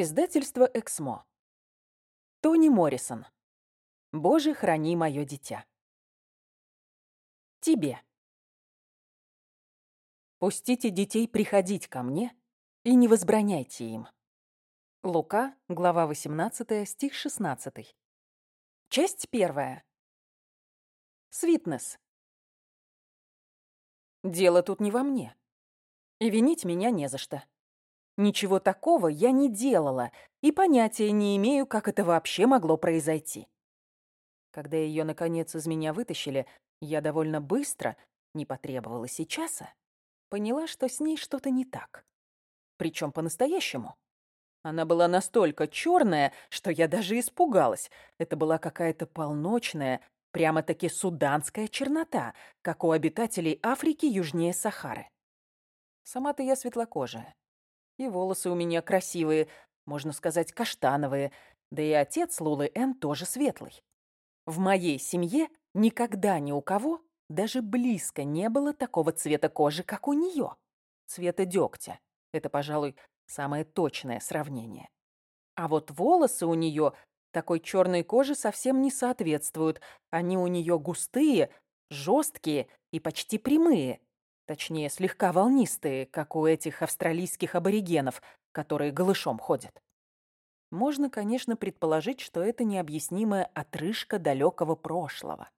Издательство «Эксмо». Тони Моррисон. «Боже, храни мое дитя». Тебе. Пустите детей приходить ко мне и не возбраняйте им. Лука, глава 18, стих 16. Часть первая. Свитнес. Дело тут не во мне. И винить меня не за что. Ничего такого я не делала и понятия не имею, как это вообще могло произойти. Когда ее, наконец, из меня вытащили, я довольно быстро, не потребовалось и поняла, что с ней что-то не так. Причем по-настоящему. Она была настолько черная, что я даже испугалась. Это была какая-то полночная, прямо-таки суданская чернота, как у обитателей Африки южнее Сахары. Сама-то я светлокожая. И волосы у меня красивые, можно сказать, каштановые. Да и отец Лулы Н тоже светлый. В моей семье никогда ни у кого даже близко не было такого цвета кожи, как у нее. Цвета дегтя. Это, пожалуй, самое точное сравнение. А вот волосы у нее такой черной кожи совсем не соответствуют. Они у нее густые, жесткие и почти прямые. Точнее, слегка волнистые, как у этих австралийских аборигенов, которые голышом ходят. Можно, конечно, предположить, что это необъяснимая отрыжка далекого прошлого.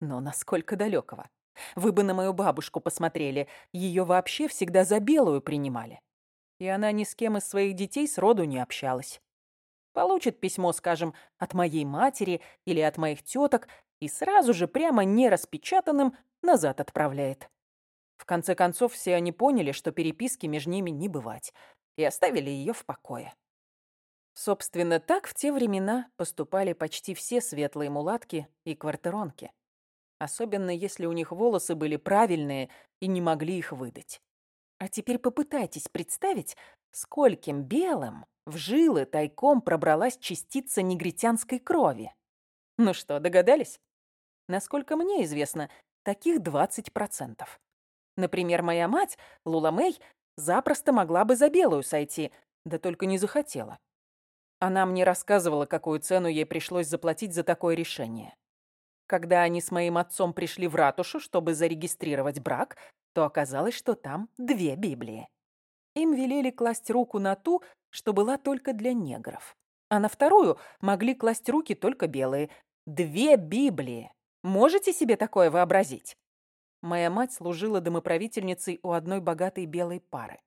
Но насколько далекого? Вы бы на мою бабушку посмотрели, ее вообще всегда за белую принимали. И она ни с кем из своих детей сроду не общалась. Получит письмо, скажем, от моей матери или от моих теток и сразу же прямо нераспечатанным назад отправляет. В конце концов, все они поняли, что переписки между ними не бывать, и оставили ее в покое. Собственно, так в те времена поступали почти все светлые мулатки и квартиронки. Особенно если у них волосы были правильные и не могли их выдать. А теперь попытайтесь представить, скольким белым в жилы тайком пробралась частица негритянской крови. Ну что, догадались? Насколько мне известно, таких 20%. Например, моя мать, Лула Мэй, запросто могла бы за белую сойти, да только не захотела. Она мне рассказывала, какую цену ей пришлось заплатить за такое решение. Когда они с моим отцом пришли в ратушу, чтобы зарегистрировать брак, то оказалось, что там две Библии. Им велели класть руку на ту, что была только для негров. А на вторую могли класть руки только белые. Две Библии. Можете себе такое вообразить? Моя мать служила домоправительницей у одной богатой белой пары.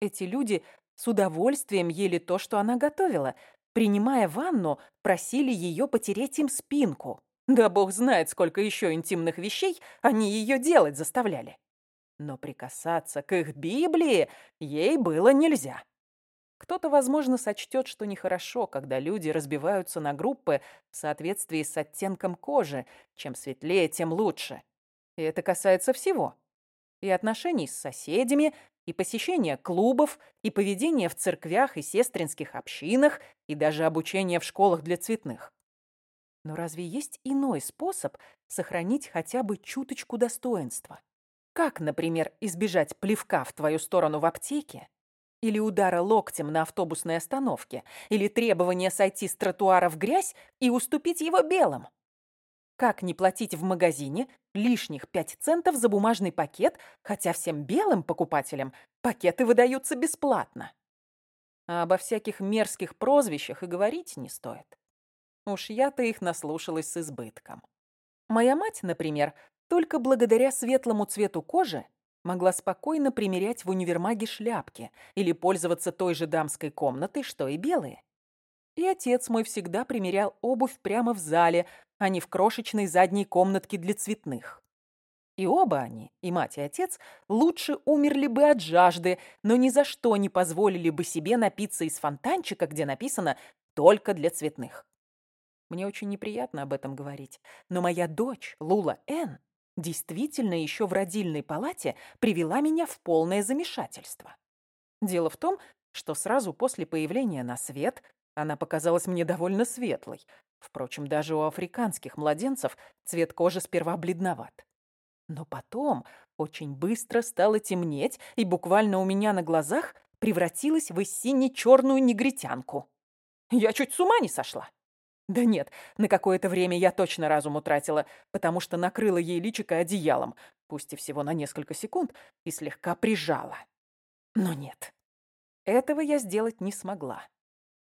Эти люди с удовольствием ели то, что она готовила. Принимая ванну, просили ее потереть им спинку. Да бог знает, сколько еще интимных вещей они ее делать заставляли. Но прикасаться к их Библии ей было нельзя. Кто-то, возможно, сочтет, что нехорошо, когда люди разбиваются на группы в соответствии с оттенком кожи. Чем светлее, тем лучше. И это касается всего. И отношений с соседями, и посещения клубов, и поведения в церквях и сестринских общинах, и даже обучения в школах для цветных. Но разве есть иной способ сохранить хотя бы чуточку достоинства? Как, например, избежать плевка в твою сторону в аптеке, или удара локтем на автобусной остановке, или требования сойти с тротуара в грязь и уступить его белым? Как не платить в магазине лишних 5 центов за бумажный пакет, хотя всем белым покупателям пакеты выдаются бесплатно? А обо всяких мерзких прозвищах и говорить не стоит. Уж я-то их наслушалась с избытком. Моя мать, например, только благодаря светлому цвету кожи могла спокойно примерять в универмаге шляпки или пользоваться той же дамской комнатой, что и белые. И отец мой всегда примерял обувь прямо в зале, а не в крошечной задней комнатке для цветных. И оба они, и мать, и отец, лучше умерли бы от жажды, но ни за что не позволили бы себе напиться из фонтанчика, где написано «только для цветных». Мне очень неприятно об этом говорить, но моя дочь, Лула Н., действительно еще в родильной палате привела меня в полное замешательство. Дело в том, что сразу после появления на свет она показалась мне довольно светлой, Впрочем, даже у африканских младенцев цвет кожи сперва бледноват. Но потом очень быстро стало темнеть, и буквально у меня на глазах превратилась в сине-черную негритянку. Я чуть с ума не сошла. Да нет, на какое-то время я точно разум утратила, потому что накрыла ей личико одеялом, пусть и всего на несколько секунд, и слегка прижала. Но нет, этого я сделать не смогла.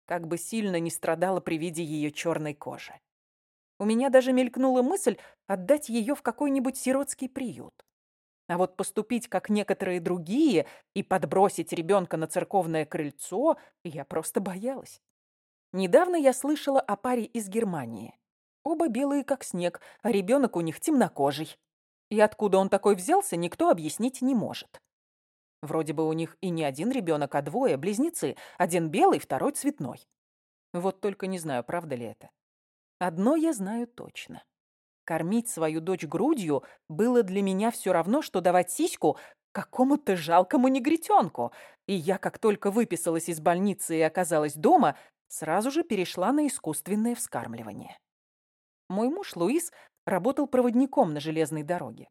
Как бы сильно не страдала при виде ее черной кожи. У меня даже мелькнула мысль отдать ее в какой-нибудь сиротский приют. А вот поступить, как некоторые другие, и подбросить ребенка на церковное крыльцо, я просто боялась. Недавно я слышала о паре из Германии. Оба белые, как снег, а ребенок у них темнокожий. И откуда он такой взялся, никто объяснить не может. Вроде бы у них и не один ребенок, а двое, близнецы. Один белый, второй цветной. Вот только не знаю, правда ли это. Одно я знаю точно. Кормить свою дочь грудью было для меня все равно, что давать сиську какому-то жалкому негритенку. И я, как только выписалась из больницы и оказалась дома, сразу же перешла на искусственное вскармливание. Мой муж Луис работал проводником на железной дороге.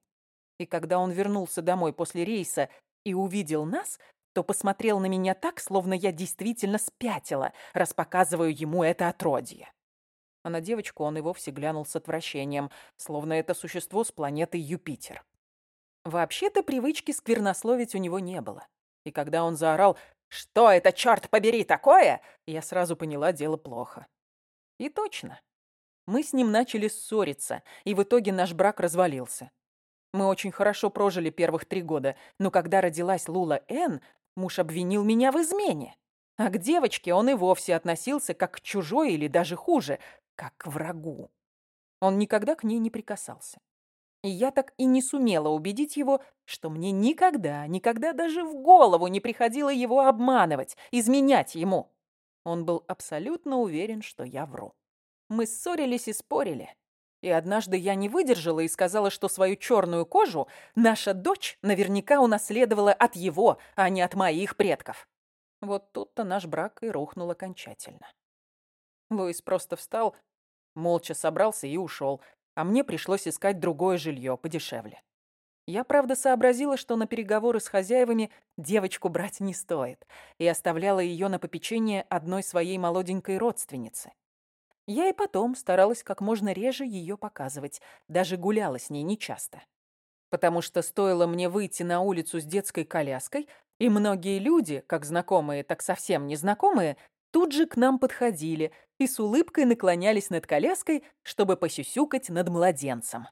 И когда он вернулся домой после рейса и увидел нас, то посмотрел на меня так, словно я действительно спятила, раз показываю ему это отродье. А на девочку он и вовсе глянул с отвращением, словно это существо с планеты Юпитер. Вообще-то привычки сквернословить у него не было. И когда он заорал «Что это, черт побери, такое?» Я сразу поняла, дело плохо. И точно. Мы с ним начали ссориться, и в итоге наш брак развалился. Мы очень хорошо прожили первых три года, но когда родилась Лула Н, муж обвинил меня в измене. А к девочке он и вовсе относился как к чужой или даже хуже, как к врагу. Он никогда к ней не прикасался. И я так и не сумела убедить его, что мне никогда, никогда даже в голову не приходило его обманывать, изменять ему. Он был абсолютно уверен, что я вру. Мы ссорились и спорили. И однажды я не выдержала и сказала, что свою черную кожу наша дочь наверняка унаследовала от его, а не от моих предков. Вот тут-то наш брак и рухнул окончательно. Луис просто встал, молча собрался и ушел, а мне пришлось искать другое жилье подешевле. Я, правда, сообразила, что на переговоры с хозяевами девочку брать не стоит, и оставляла ее на попечение одной своей молоденькой родственницы. Я и потом старалась как можно реже ее показывать, даже гуляла с ней нечасто. Потому что стоило мне выйти на улицу с детской коляской, и многие люди, как знакомые, так совсем незнакомые, тут же к нам подходили и с улыбкой наклонялись над коляской, чтобы посюсюкать над младенцем.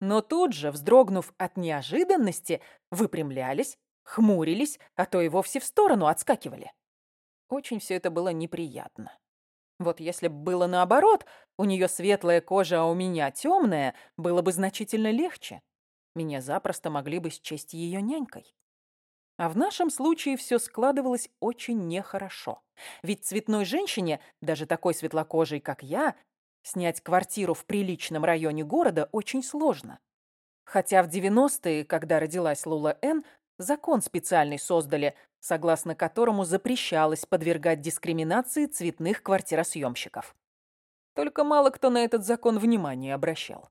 Но тут же, вздрогнув от неожиданности, выпрямлялись, хмурились, а то и вовсе в сторону отскакивали. Очень все это было неприятно. Вот если бы было наоборот, у нее светлая кожа, а у меня темная, было бы значительно легче. Меня запросто могли бы счесть ее нянькой. А в нашем случае все складывалось очень нехорошо. Ведь цветной женщине, даже такой светлокожей, как я, снять квартиру в приличном районе города очень сложно. Хотя в 90-е, когда родилась Лула Н, закон специальный создали, согласно которому запрещалось подвергать дискриминации цветных квартиросъемщиков. Только мало кто на этот закон внимание обращал.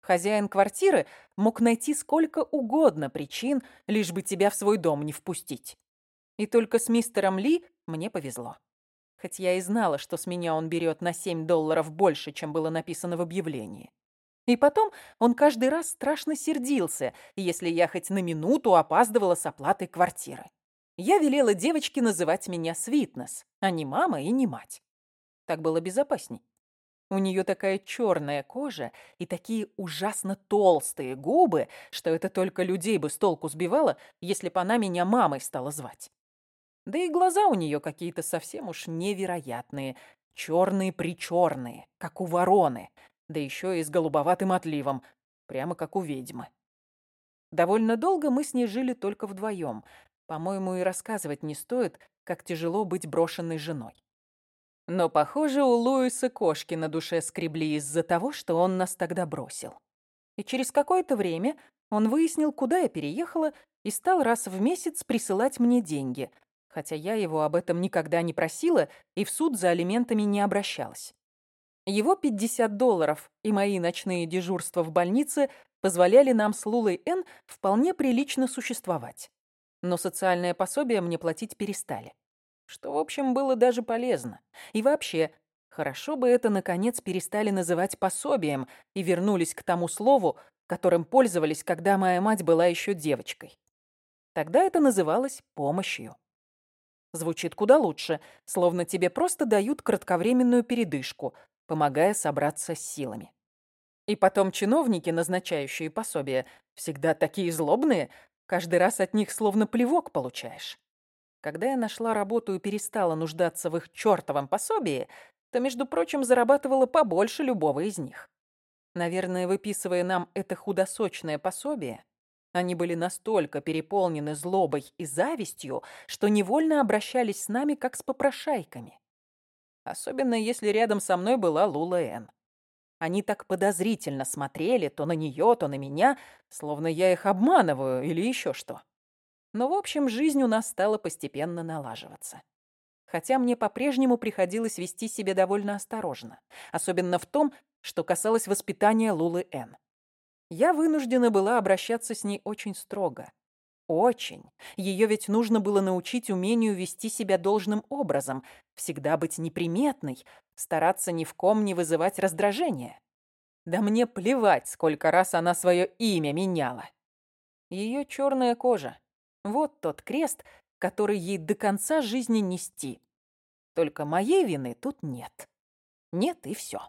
Хозяин квартиры мог найти сколько угодно причин, лишь бы тебя в свой дом не впустить. И только с мистером Ли мне повезло. Хоть я и знала, что с меня он берет на 7 долларов больше, чем было написано в объявлении. И потом он каждый раз страшно сердился, если я хоть на минуту опаздывала с оплатой квартиры. Я велела девочке называть меня Свитнес, а не мама и не мать. Так было безопасней. У нее такая черная кожа и такие ужасно толстые губы, что это только людей бы с толку сбивало, если бы она меня мамой стала звать. Да и глаза у нее какие-то совсем уж невероятные, черные-причерные, как у вороны, да еще и с голубоватым отливом, прямо как у ведьмы. Довольно долго мы с ней жили только вдвоем. По-моему, и рассказывать не стоит, как тяжело быть брошенной женой. Но, похоже, у Луиса кошки на душе скребли из-за того, что он нас тогда бросил. И через какое-то время он выяснил, куда я переехала, и стал раз в месяц присылать мне деньги, хотя я его об этом никогда не просила и в суд за алиментами не обращалась. Его 50 долларов и мои ночные дежурства в больнице позволяли нам с Лулой Н вполне прилично существовать. Но социальное пособие мне платить перестали. Что, в общем, было даже полезно. И вообще, хорошо бы это, наконец, перестали называть пособием и вернулись к тому слову, которым пользовались, когда моя мать была еще девочкой. Тогда это называлось помощью. Звучит куда лучше, словно тебе просто дают кратковременную передышку, помогая собраться с силами. И потом чиновники, назначающие пособия, всегда такие злобные, каждый раз от них словно плевок получаешь. Когда я нашла работу и перестала нуждаться в их чертовом пособии, то, между прочим, зарабатывала побольше любого из них. Наверное, выписывая нам это худосочное пособие, они были настолько переполнены злобой и завистью, что невольно обращались с нами как с попрошайками. Особенно если рядом со мной была Лула Эн. Они так подозрительно смотрели то на нее, то на меня, словно я их обманываю или еще что. Но, в общем, жизнь у нас стала постепенно налаживаться. Хотя мне по-прежнему приходилось вести себя довольно осторожно, особенно в том, что касалось воспитания Лулы Н. Я вынуждена была обращаться с ней очень строго. Очень. Ее ведь нужно было научить умению вести себя должным образом, всегда быть неприметной, стараться ни в ком не вызывать раздражения. Да мне плевать, сколько раз она свое имя меняла. Ее черная кожа. Вот тот крест, который ей до конца жизни нести. Только моей вины тут нет. Нет и все.